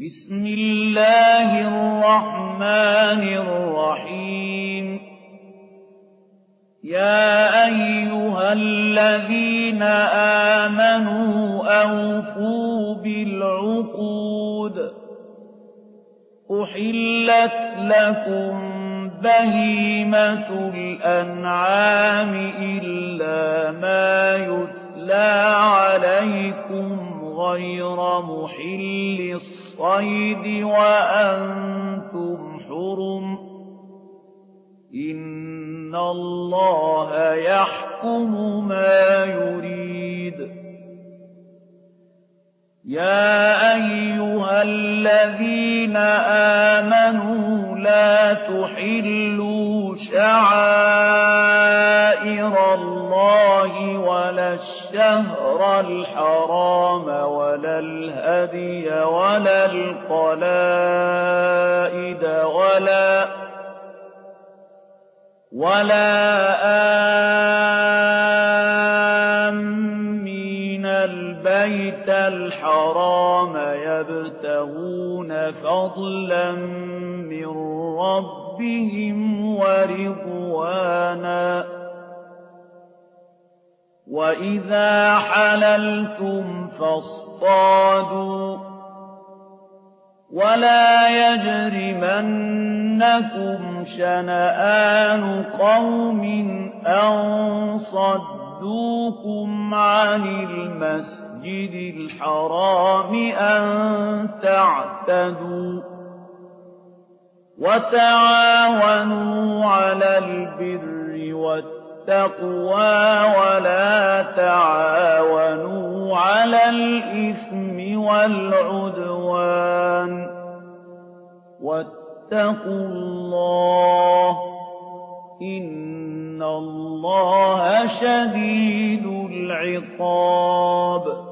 بسم الله الرحمن الرحيم. يا أيها الذين آمنوا أوفوا بالعقود. أحلت لكم بهيمة الأنعام إلا ما يتلى عليكم غير محل الصيد وأنتم حرم إن الله يحكم ما يريد يا أيها الذين آمنوا لا تحلوا شعائر الله ولا الشهر الحرام ولا الهدي ولا القلائد ولا ولا آمين الحرام يبتغون فضلا من ربهم ورضوانا. وإذا حللتم فاصطادوا. ولا يجرمنكم شنآن قوم أن صدوكم عن المسجد. الحرام أن تعتدوا وتعاونوا على البر والتقوى ولا تعاونوا على الإثم والعدوان واتقوا الله إن الله شديد العقاب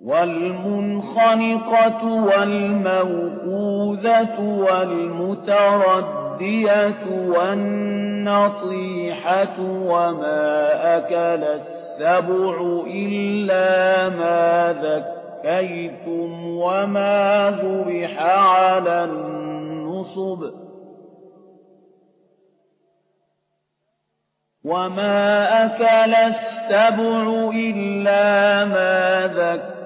والمنخنقة والموقوذة والمتردية والنطيحة وما أكل السبع إلا ما ذكيتم وما ذبح على النصب وما أكل السبع إلا ما ذكيتم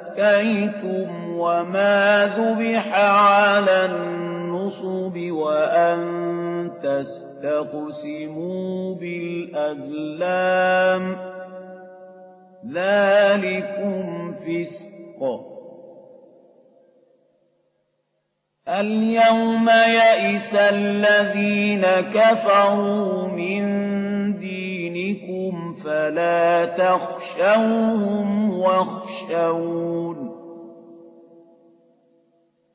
وما ذبح على النصب وأن تستقسموا بالأزلام ذلكم فسق. اليوم يئس الذين كفروا من فلا تخشوهم واخشون.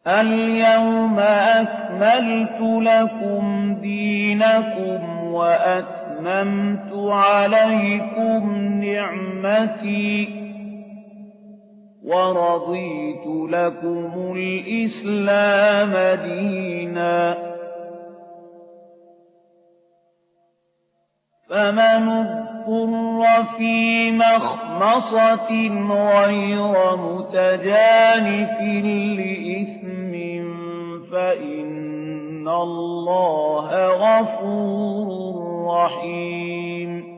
اليوم أكملت لكم دينكم وأتممت عليكم نعمتي ورضيت لكم الإسلام دينا. فمن اضطر في مخمصة غير متجانف لإثم فإن الله غفور رحيم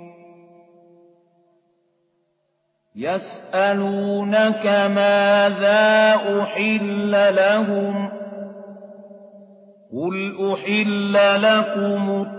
يسألونك ماذا أحل لهم قل أحل لكم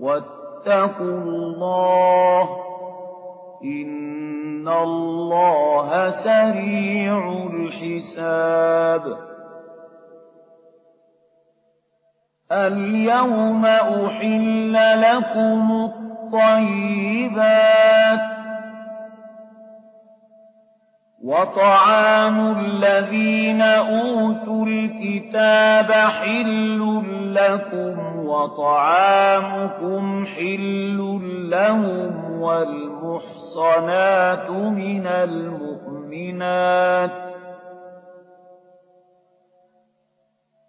واتقوا الله إن اللَّهَ سَرِيعُ الْحِسَابِ. الْيَوْمَ أُحِلَّ لَكُمُ الطَّيِّبَاتُ وَطَعَامُ الَّذِينَ أُوتُوا الْكِتَابَ حِلٌّ لَّكُمْ وَطَعَامُكُمْ حِلٌّ لَّهُمْ وَالْمُحْصَنَاتُ مِنَ الْمُؤْمِنَاتِ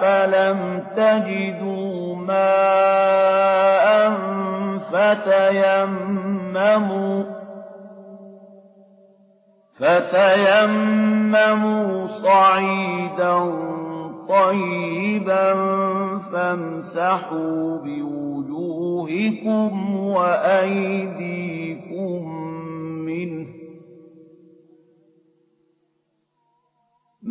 فَلَمْ تَجِدُوا مَاءً فَتَيَمَّمُوا فتيمموا صعيدا طيبا فامسحوا بوجوهكم وأيديكم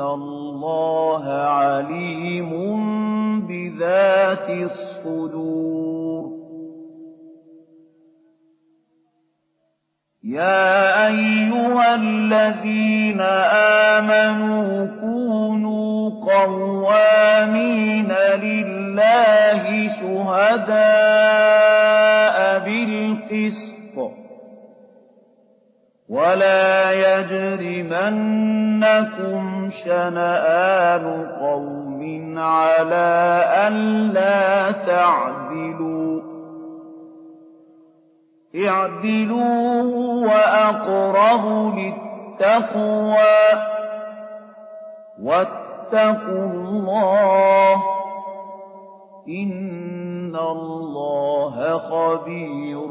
الله عليم بذات الصدور يا أيها الذين آمنوا كونوا قوامين لله شهداء بالقسط ولا يجرمنكم شنآن قوم على ألا تعدلوا اعدلوا وأقرب للتقوى واتقوا الله إن الله خبير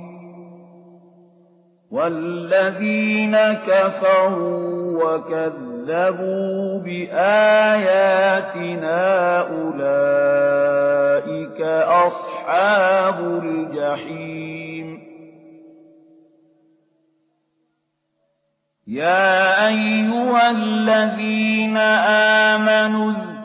والذين كفروا وكذبوا بآياتنا أولئك أصحاب الجحيم. يا أيها الذين آمنوا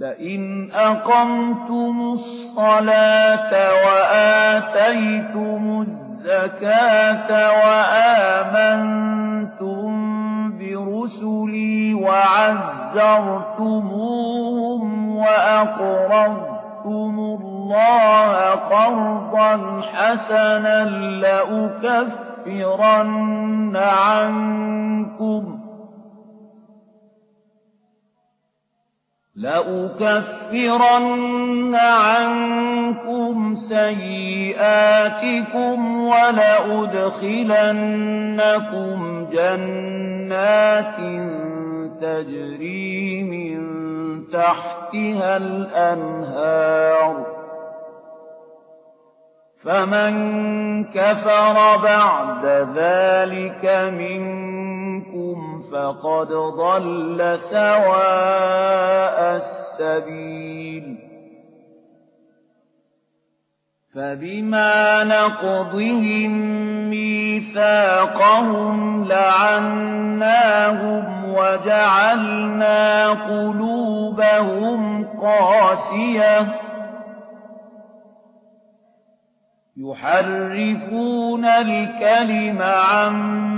لئن أقمتم الصلاة وآتيتم الزكاة وآمنتم برسلي وعزرتموهم وأقرضتم الله قرضا حسنا لأكفرن عنكم لأكفرن عنكم سيئاتكم ولأدخلنكم جنات تجري من تحتها الأنهار. فمن كفر بعد ذلك منكم فقد ضل سواء السبيل. فبما نقضهم ميثاقهم لعناهم وجعلنا قلوبهم قاسية. يحرفون الكلم عن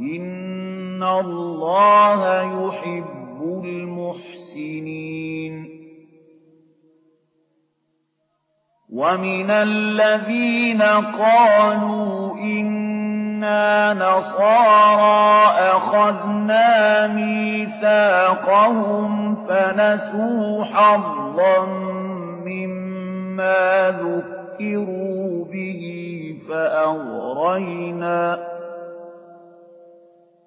إن الله يحب المحسنين ومن الذين قالوا إنا نصارى أخذنا ميثاقهم فنسوا حظا مما ذكروا به فأغرينا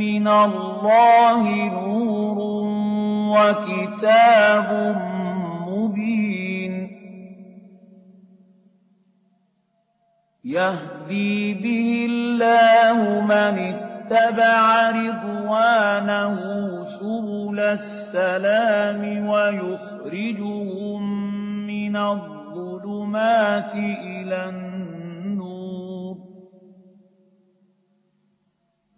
من الله نور وكتاب مبين. يهدي به الله من اتبع رضوانه سبل السلام ويخرجهم من الظلمات إلى النور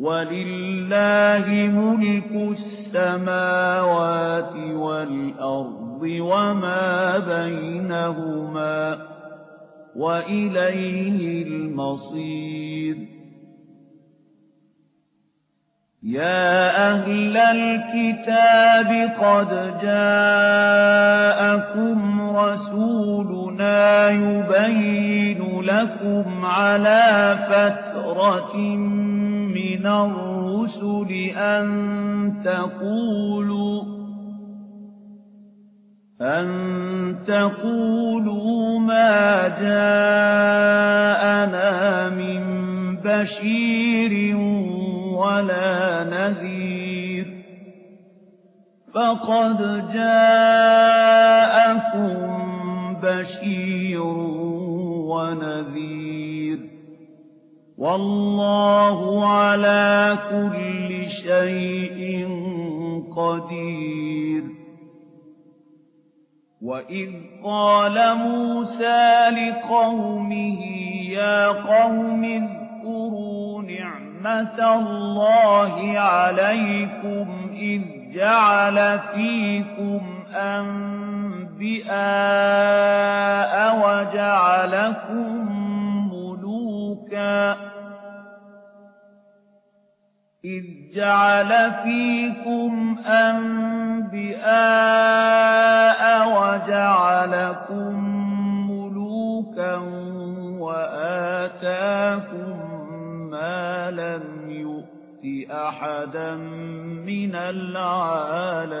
ولله ملك السماوات والأرض وما بينهما وإليه المصير. يا أهل الكتاب قد جاءكم رسولنا يبين لكم على فترة من الرسل أن تقولوا أن تقولوا ما جاءنا من بشير ولا نذير فقد جاءكم بشير ونذير والله على كل شيء قدير. وإذ قال موسى لقومه يا قوم اذكروا نعمة الله عليكم إذ جعل فيكم أنبئاء وجعلكم ملوكا إذ جعل فيكم أنبئاء وجعلكم ملوكا وآتاكم ما لم يؤت أحدا من العالمين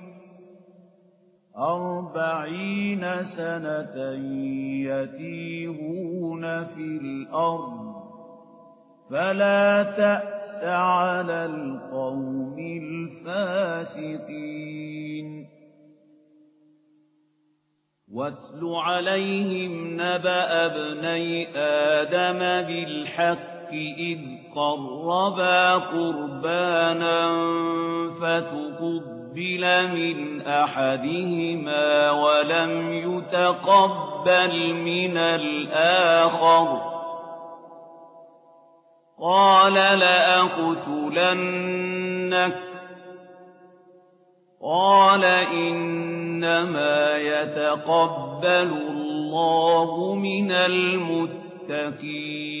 أربعين سنة يتيهون في الأرض فلا تأس على القوم الفاسقين. واتل عليهم نبأ ابني آدم بالحق إذ قربا قربانا فتقبل من أحدهما ولم يتقبل من الآخر قال لأقتلنك قال إنما يتقبل الله من المتقين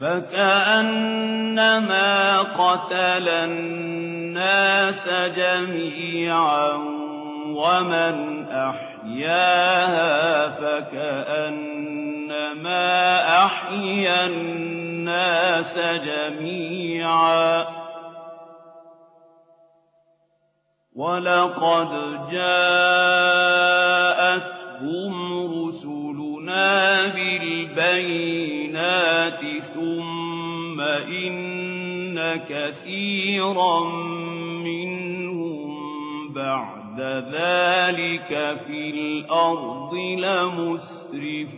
فكأنما قتل الناس جميعا ومن أحياها فكأنما أحيا الناس جميعا ولقد جاءتهم بالبينات ثم إن كثيرا منهم بعد ذلك في الأرض لمسرفون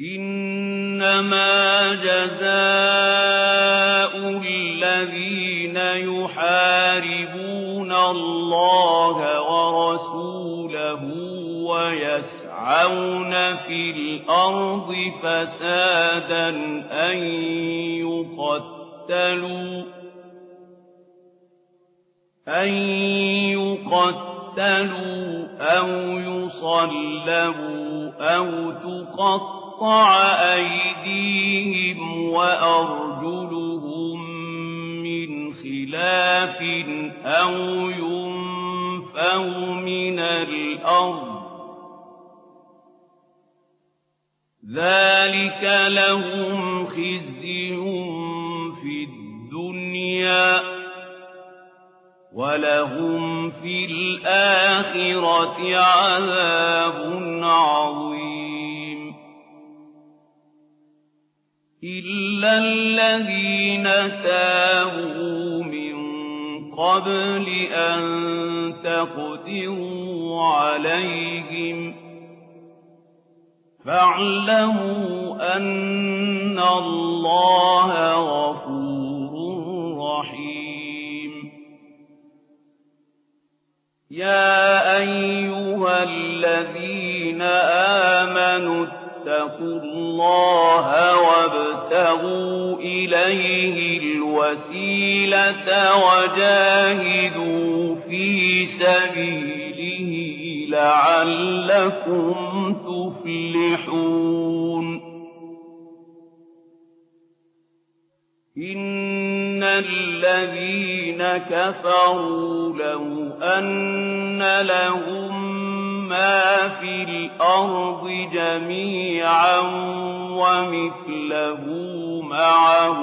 إنما جزاء الذين يحاربون الله ورسوله ويسعون في الأرض فسادا أن يقتلوا أن يقتلوا أو يصلبوا أو تقطع أيديهم وأرجلهم من خلاف أو ينفوا من الأرض ذلك لهم خزي في الدنيا ولهم في الآخرة عذاب عظيم إلا الذين تابوا قبل أن تقدروا عليهم فاعلموا أن الله غفور رحيم. يا أيها الذين آمنوا اتقوا الله وابتغوا إليه الوسيلة وجاهدوا في سبيله لعلكم تفلحون. إن الذين كفروا لو أن لهم ما في الأرض جميعا ومثله معه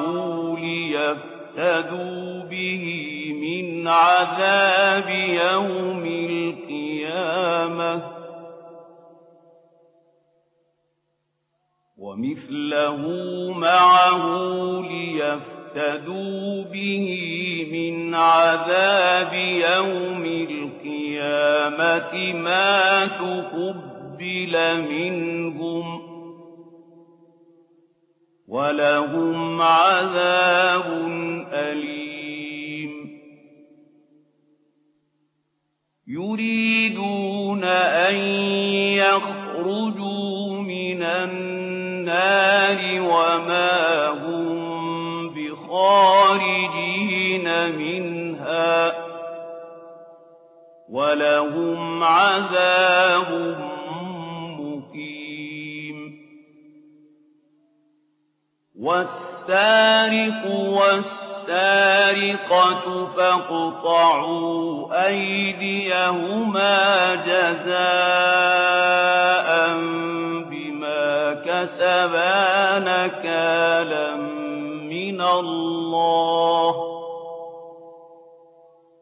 ليفتدوا به من عذاب يوم القيامة. ومثله معه ليفتدوا به من عذاب يوم القيامة. ما تقبل منهم ولهم عذاب أليم. يريدون أن يخرجوا من النار وما هم بخارجين منها. ولهم عذاب مقيم. والسارق والسارقة فاقطعوا أيديهما جزاء بما كسبا نكالا من الله.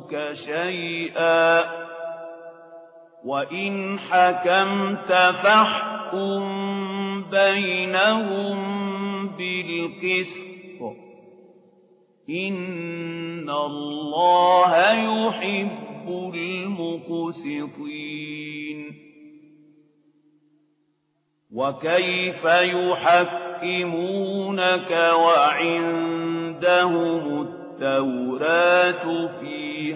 يَضُرُّوكَ شَيْئًا ۖ وَإِنْ حَكَمْتَ فَاحْكُم بَيْنَهُم بِالْقِسْطِ ۚ. إِنَّ اللَّهَ يُحِبُّ الْمُقْسِطِينَ. وَكَيْفَ يُحَكِّمُونَكَ وَعِندَهُمُ التَّوْرَاةُ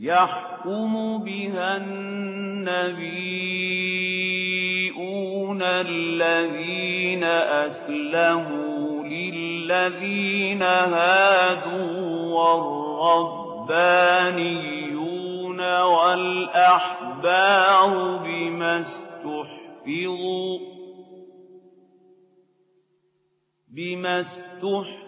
يَحْكُمُ بِهَا النَّبِيُّونَ الَّذِينَ أَسْلَمُوا لِلَّذِينَ هَادُوا وَالرَّبَّانِيُّونَ وَالْأَحْبَارُ بِمَا اسْتُحْفِظُوا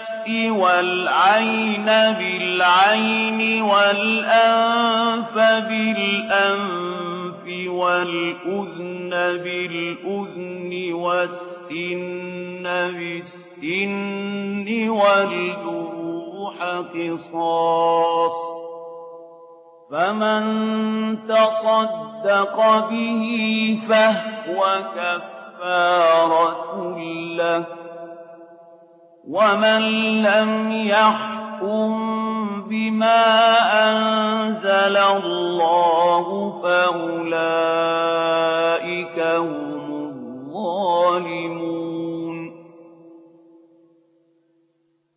والعين بالعين والأنف بالأنف والأذن بالأذن والسن بالسن والجروح قصاص فمن تصدق به فهو كفارة له ومن لم يحكم بما أنزل الله فأولئك هم الظالمون.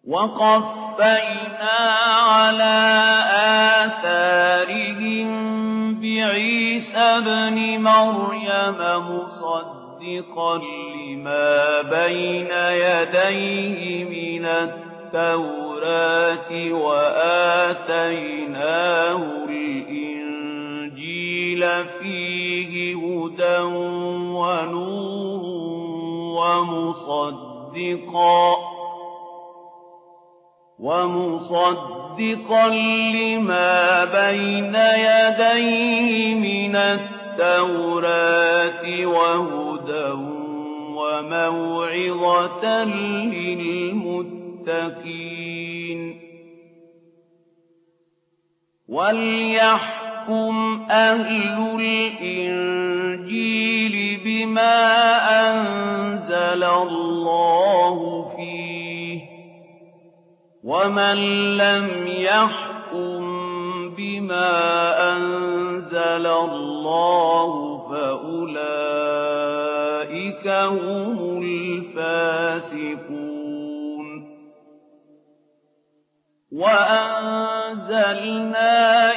وقفينا على آثارهم بعيسى ابن مريم مصدقا مصدقا لما بين يديه من التوراة وآتيناه الإنجيل فيه هدى ونور ومصدقا ومصدقا لما بين يديه من التوراة وهدى هُدًى وَمَوْعِظَةً لِّلْمُتَّقِينَ. وَلْيَحْكُمْ أَهْلُ الْإِنجِيلِ بِمَا أَنزَلَ اللَّهُ فِيهِ ۚ وَمَن لَّمْ يَحْكُم بِمَا أَنزَلَ اللَّهُ فَأُولَٰئِكَ أُولَٰئِكَ هُمُ الْفَاسِقُونَ وَأَنزَلْنَا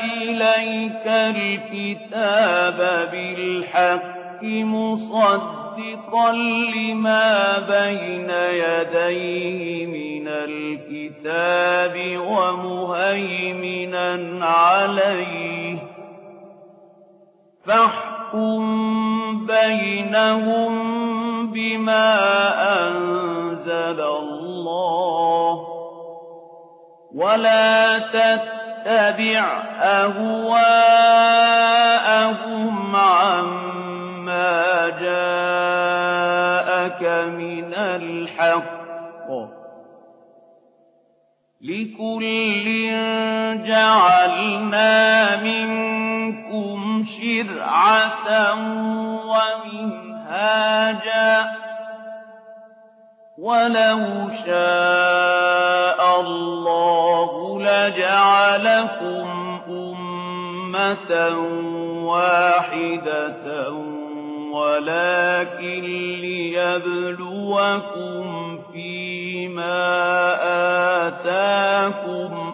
إِلَيْكَ الْكِتَابَ بِالْحَقِّ مُصَدِّقًا لِّمَا بَيْنَ يَدَيْهِ مِنَ الْكِتَابِ وَمُهَيْمِنًا عَلَيْهِ فاحكم بينهم بما أنزل الله ولا تتبع أهواءهم عما جاءك من الحق لكل جعلنا منكم شرعة ومنهاجا ولو شاء الله لجعلكم أمة واحدة ولكن ليبلوكم فيما آتاكم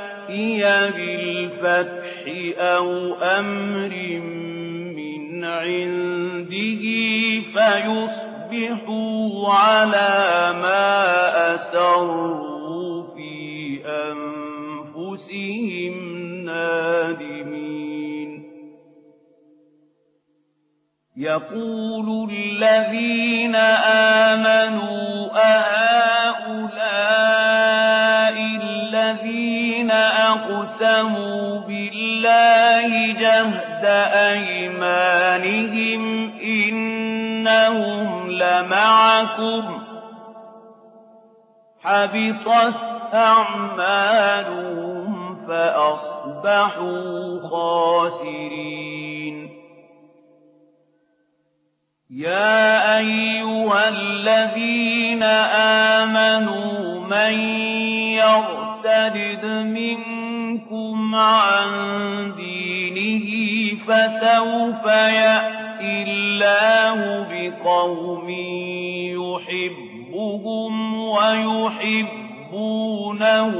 يأتي بالفتح أو أمر من عنده فيصبحوا على ما أسروا في أنفسهم نادمين يقول الذين آمنوا أهؤلاء الذين أقسموا بالله جهد أيمانهم إنهم لمعكم حبطت أعمالهم فأصبحوا خاسرين. يا أيها الذين آمنوا من يرتد منكم عن دينه فسوف يأتي الله بقوم يحبهم ويحبهم يحبونه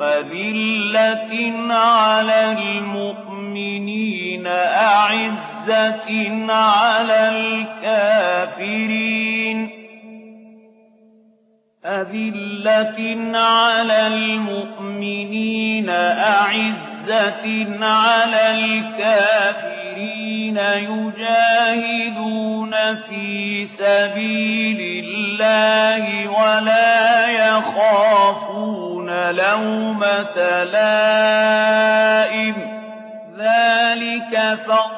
أذلة على المؤمنين أعزة على الكافرين. أذلة على المؤمنين أعزة على الكافرين يجاهدون في سبيل الله ولا يخافون لومة لائم. ذلك فضل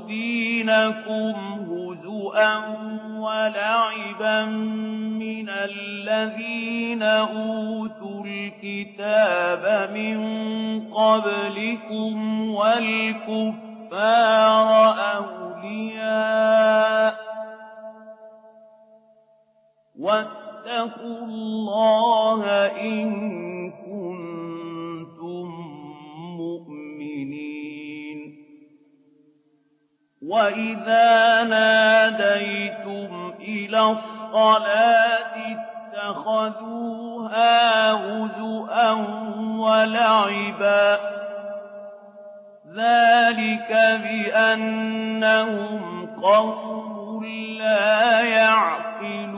دينكم هزؤا ولعبا من الذين أوتوا الكتاب من قبلكم والكفار أولياء واتقوا الله إن وإذا ناديتم إلى الصلاة اتخذوها هزؤا ولعبا ذلك بأنهم قوم لا يعقلون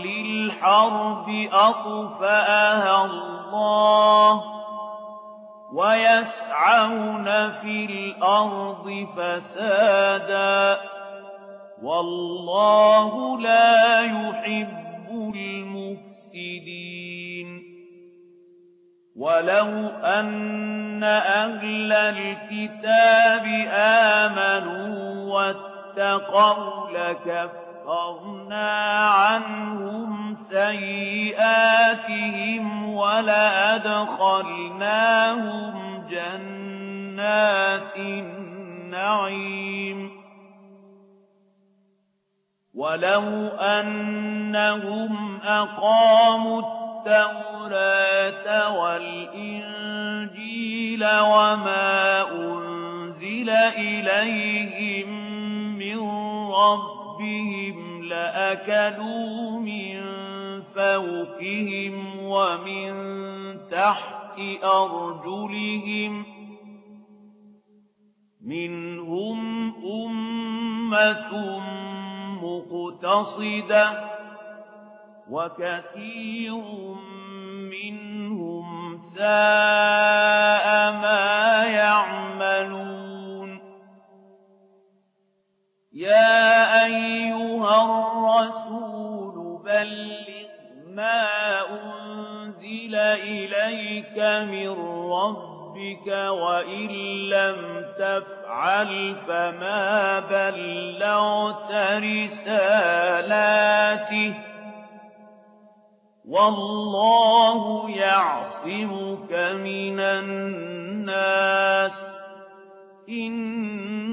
لِّلْحَرْبِ أَطْفَأَهَا اللَّهُ ۚ وَيَسْعَوْنَ فِي الْأَرْضِ فَسَادًا ۚ وَاللَّهُ لَا يُحِبُّ الْمُفْسِدِينَ وَلَوْ أَنَّ أَهْلَ الْكِتَابِ آمَنُوا وَاتَّقَوْا لَكَفَّرْنَا عَنْهُمْ سَيِّئَاتِهِمْ وَلَأَدْخَلْنَاهُمْ جَنَّاتِ النَّعِيمِ. وَلَوْ أَنَّهُمْ أَقَامُوا التَّوْرَاةَ وَالْإِنجِيلَ وَمَا أُنزِلَ إِلَيْهِم مِّن رَّبِّهِمْ لَأَكَلُوا مِن فَوْقِهِمْ وَمِن تَحْتِ أَرْجُلِهِم ۚ مِّنْهُمْ أُمَّةٌ مُّقْتَصِدَةٌ ۖ وَكَثِيرٌ مِّنْهُمْ سَاءَ مَا يَعْمَلُونَ يا أيها الرسول بلغ ما أنزل إليك من ربك وإن لم تفعل فما بلغت رسالاته والله يعصمك من الناس إن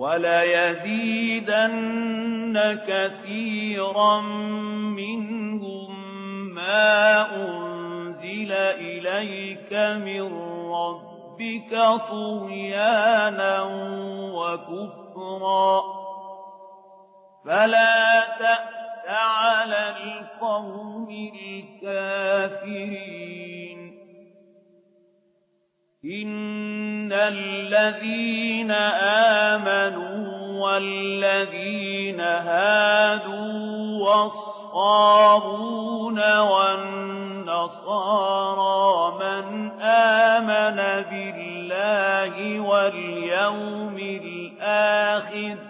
وليزيدن كثيرا منهم ما أنزل إليك من ربك طغيانا وكفرا. فلا تأس على القوم الكافرين. الذين آمنوا والذين هادوا والصابون والنصارى من آمن بالله واليوم الآخر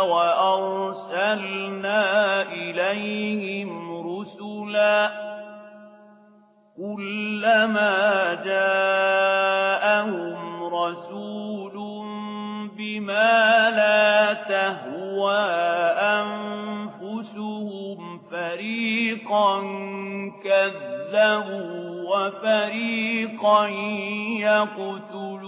وأرسلنا إليهم رسلا كلما جاءهم رسول بما لا تهوى أنفسهم فريقا كذبوا وفريقا يقتلون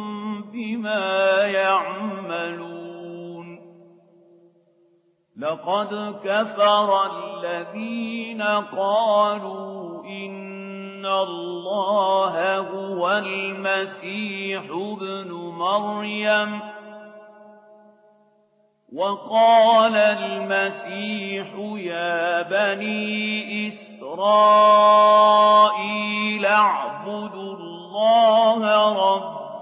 بما يعملون. لقد كفر الذين قالوا إن الله هو المسيح ابن مريم. وقال المسيح يا بني إسرائيل اعبدوا الله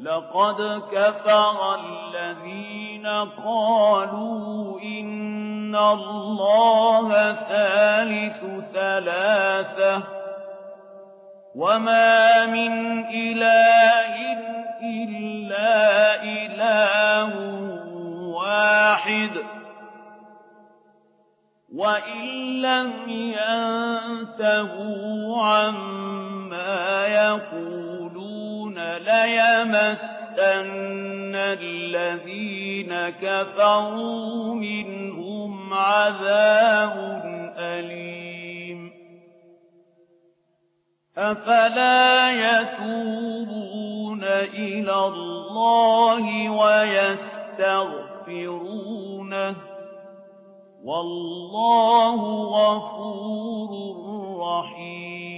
لقد كفر الذين قالوا إن الله ثالث ثلاثة وما من إله إلا إله واحد وإن لم ينتهوا عما يقولون ليمسن الذين كفروا منهم عذاب أليم. أفلا يتوبون إلى الله ويستغفرونه؟ والله غفور رحيم.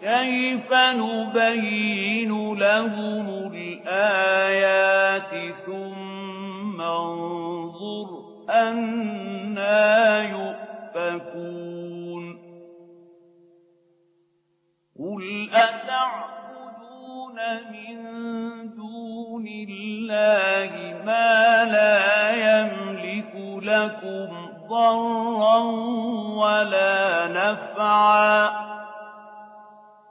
كيف نبين لهم الآيات ثم انظر أنا يؤفكون قل أتعبدون من دون الله ما لا يملك لكم ضرا ولا نفعا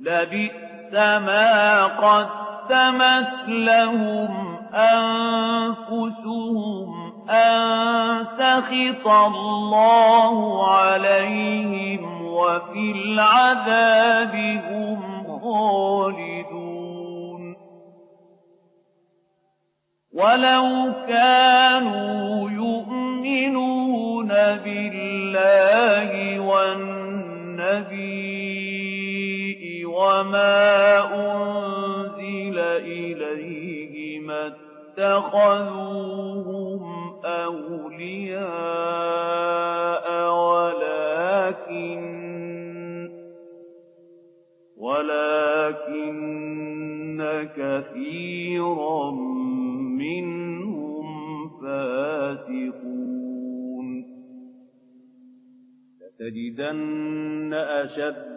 لبئس ما قدمت لهم أنفسهم أن سخط الله عليهم وفي العذاب هم خالدون. ولو كانوا يؤمنون بالله والنبي وما أنزل إليه ما اتخذوهم أولياء ولكن ولكن كثيرا منهم فاسقون لتجدن أشد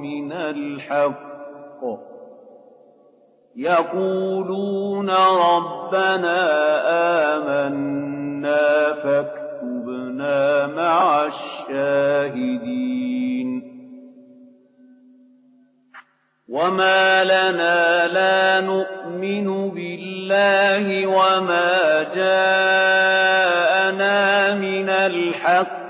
من الحق. يقولون ربنا آمنا فاكتبنا مع الشاهدين. وما لنا لا نؤمن بالله وما جاءنا من الحق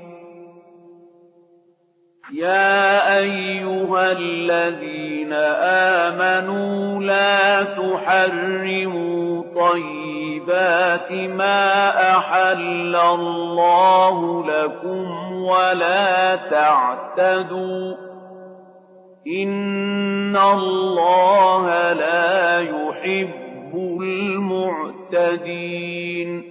يا أيها الذين آمنوا لا تحرموا طيبات ما أحل الله لكم ولا تعتدوا إن الله لا يحب المعتدين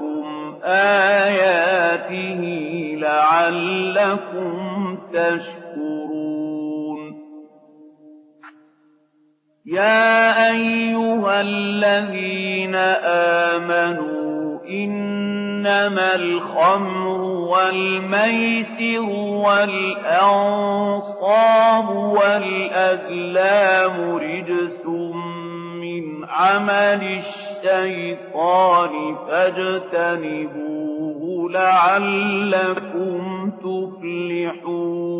آياته لعلكم تشكرون. يا أيها الذين آمنوا إنما الخمر والميسر والأنصاب والأذلام رجس عمل الشيطان فاجتنبوه لعلكم تفلحون.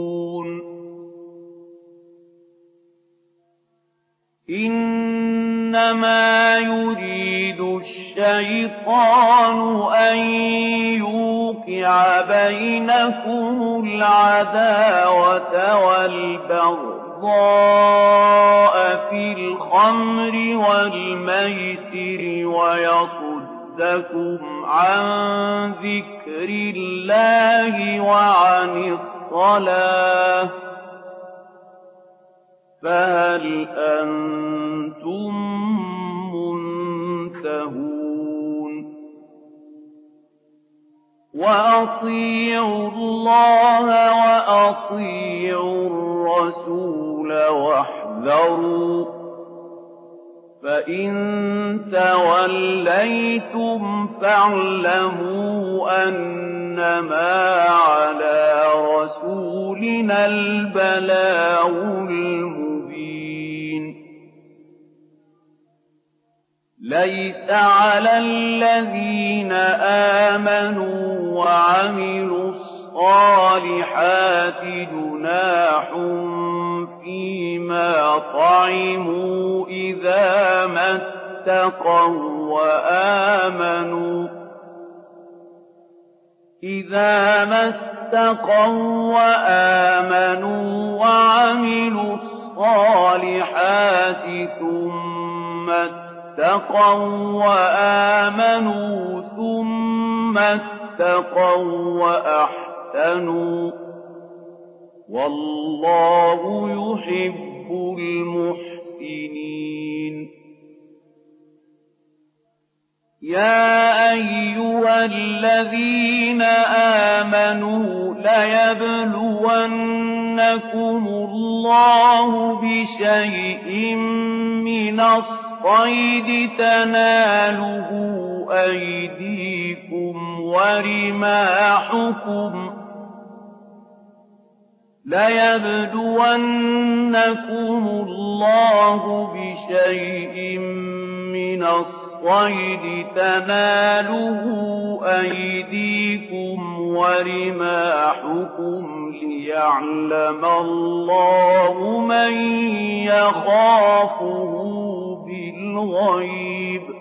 إنما يريد الشيطان أن يوقع بينكم العداوة والبغضاء في الخمر والميسر ويصدكم عن ذكر الله وعن الصلاة. فهل أنتم منتهون؟ وأطيعوا الله وأطيعوا الرسول. الرسل واحذروا. فإن توليتم فاعلموا أنما على رسولنا البلاغ المبين. ليس على الذين آمنوا وعملوا الصالحات جناح فِيمَا طَعِمُوا إِذَا مَا اتَّقَوا وَّآمَنُوا إِذَا مَا اتَّقَوا وَّآمَنُوا وَعَمِلُوا الصَّالِحَاتِ ثُمَّ اتَّقَوا وَآمَنُوا ثُمَّ اتَّقَوا وَّأَحْسَنُوا وَاللَّهُ يُحِبُّ الْمُحْسِنِينَ. يَا أَيُّهَا الَّذِينَ آمَنُوا لَيَبْلُوَنَّكُمُ اللَّهُ بِشَيْءٍ مِّنَ الصَّيْدِ تَنَالُهُ أَيْدِيكُمْ وَرِمَاحُكُمْ ۖ لَيَبْلُوَنَّكُمُ اللَّهُ بِشَيْءٍ مِّنَ الصَّيْدِ تَنَالُهُ أَيْدِيكُمْ وَرِمَاحُكُمْ لِيَعْلَمَ اللَّهُ مَن يَخَافُهُ بِالْغَيْبِ ۚ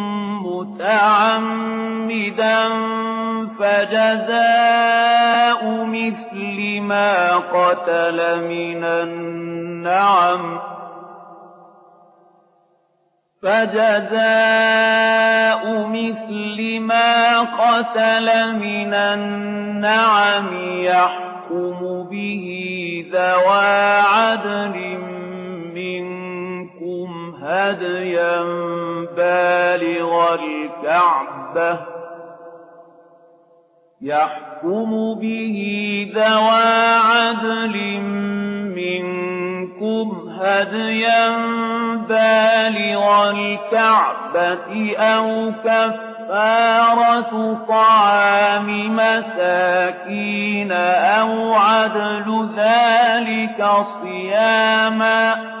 مُّتَعَمِّدًا فَجَزَاءُ مِثْلِ مَا قَتَلَ مِنَ النَّعَمِ فَجَزَاءُ مِثْلِ مَا قَتَلَ مِنَ النَّعَمِ يَحْكُمُ بِهِ ذَوَا عَدْلٍ مِّنكُمْ هَدْيًا بَالِغَ الْكَعْبَةِ يَحْكُمُ بِهِ ذَوَا عَدْلٍ مِّنكُمْ هَدْيًا بَالِغَ الْكَعْبَةِ أَوْ كَفَّارَةُ طَعَامِ مَسَاكِينَ أَوْ عَدْلُ ذَٰلِكَ صِيَامًا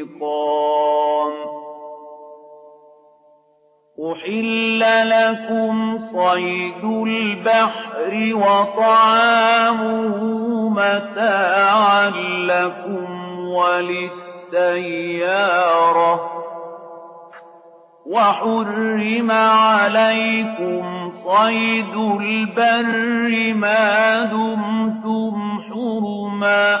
انتِقَامٍ أُحِلَّ لَكُمْ صَيْدُ الْبَحْرِ وَطَعَامُهُ مَتَاعًا لَّكُمْ وَلِلسَّيَّارَةِ ۖ وَحُرِّمَ عَلَيْكُمْ صَيْدُ الْبَرِّ مَا دُمْتُمْ حُرُمًا ۗ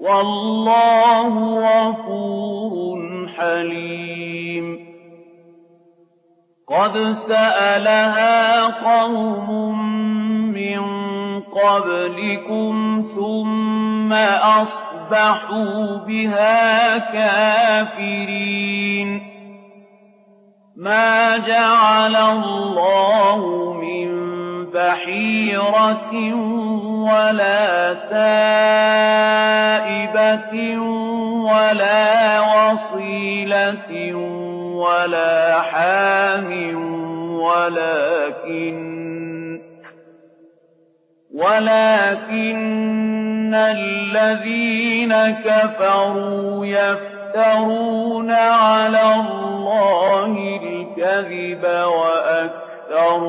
والله غفور حليم. قد سألها قوم من قبلكم ثم أصبحوا بها كافرين. ما جعل الله من بحيرة ولا سائبة ولا وصيلة ولا حام ولكن ولكن الذين كفروا يفترون على الله الكذب وأكثرهم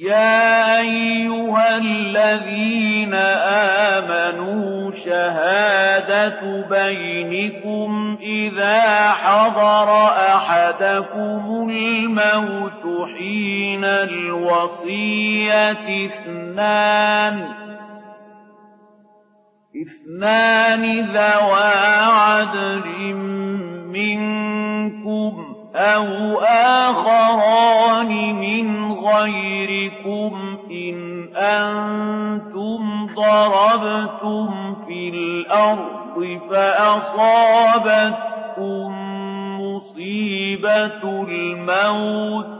يا أيها الذين آمنوا شهادة بينكم إذا حضر أحدكم الموت حين الوصية اثنان اثنان ذوى عدل منكم. أو آخران من غيركم إن أنتم ضربتم في الأرض فأصابتكم مصيبة الموت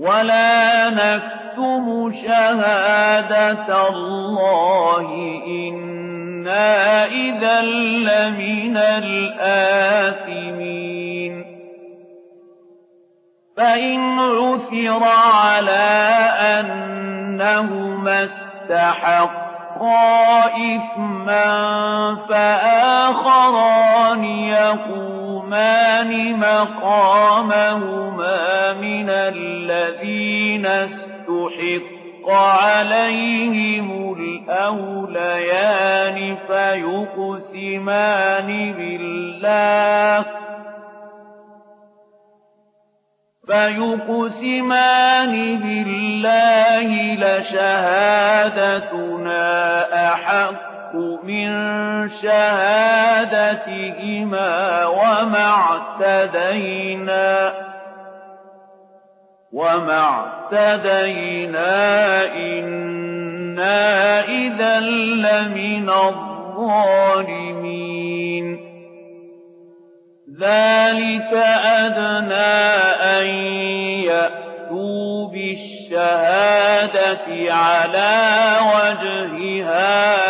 ولا نكتم شهادة الله إنا إذا لمن الآثمين فإن عثر على أنهما استحقا إثما فآخران يقومان مقامهما من الذين استحق عليهم الأوليان فيقسمان بالله فيقسمان بالله لشهادتنا أحق من شهادتهما وما اعتدينا وما اعتدينا إنا إذا لمن الظالمين. ذلك أدنى أن يأتوا بالشهادة على وجهها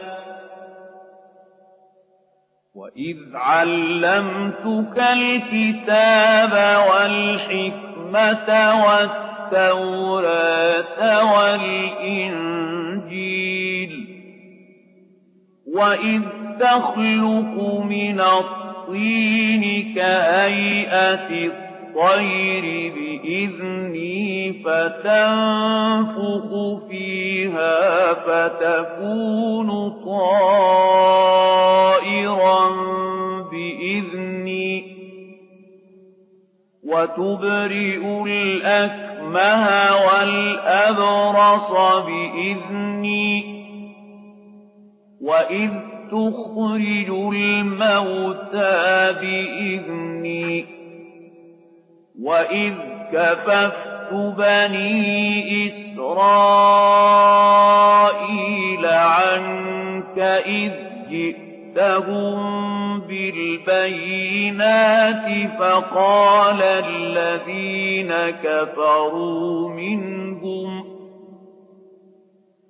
وإذ علمتك الكتاب والحكمة والتقوى التوراة والإنجيل وإذ تخلق من الطين كهيئة الطير بإذني فتنفخ فيها فتكون طائرا بإذني وتبرئ الأكمه والأبرص بإذني وإذ تخرج الموتى بإذني وإذ كففت بني إسرائيل عنك إذ جئتهم بالبينات فقال الذين كفروا منهم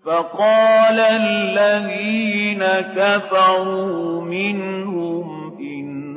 فقال الذين كفروا منهم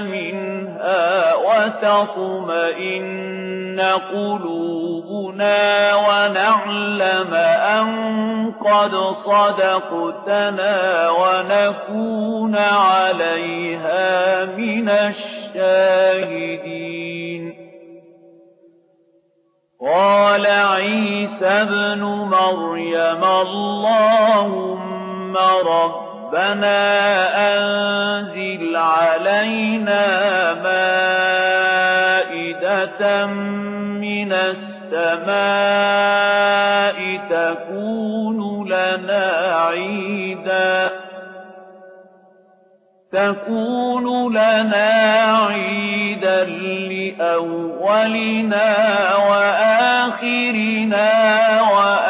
مِنْهَا وَتَطْمَئِنَّ قُلُوبُنَا وَنَعْلَمَ أَن قَدْ صَدَقْتَنَا وَنَكُونَ عَلَيْهَا مِنَ الشَّاهِدِينَ. قَالَ عِيسَى ابْنُ مَرْيَمَ اللَّهُمَّ رَبَّنَا أَنزِلْ عَلَيْنَا مَائِدَةً مِّنَ السَّمَاءِ تَكُونُ لَنَا عِيدًا. تكون لنا عيدا لأولنا وآخرنا وآية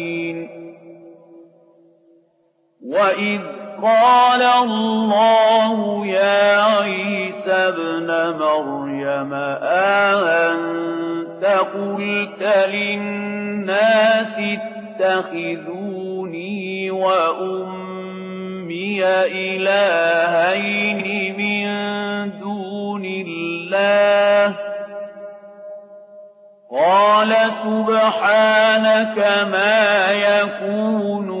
وإذ قال الله يا عيسى ابن مريم أأنت قلت للناس اتخذوني وأمي إلهين من دون الله قال سبحانك ما يكون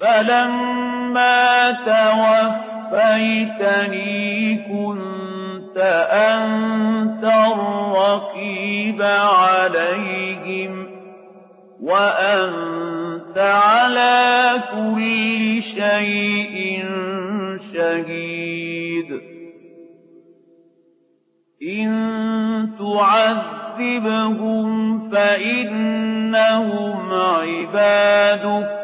فلما توفيتني كنت أنت الرقيب عليهم وأنت على كل شيء شهيد. إن تعذبهم فإنهم عبادك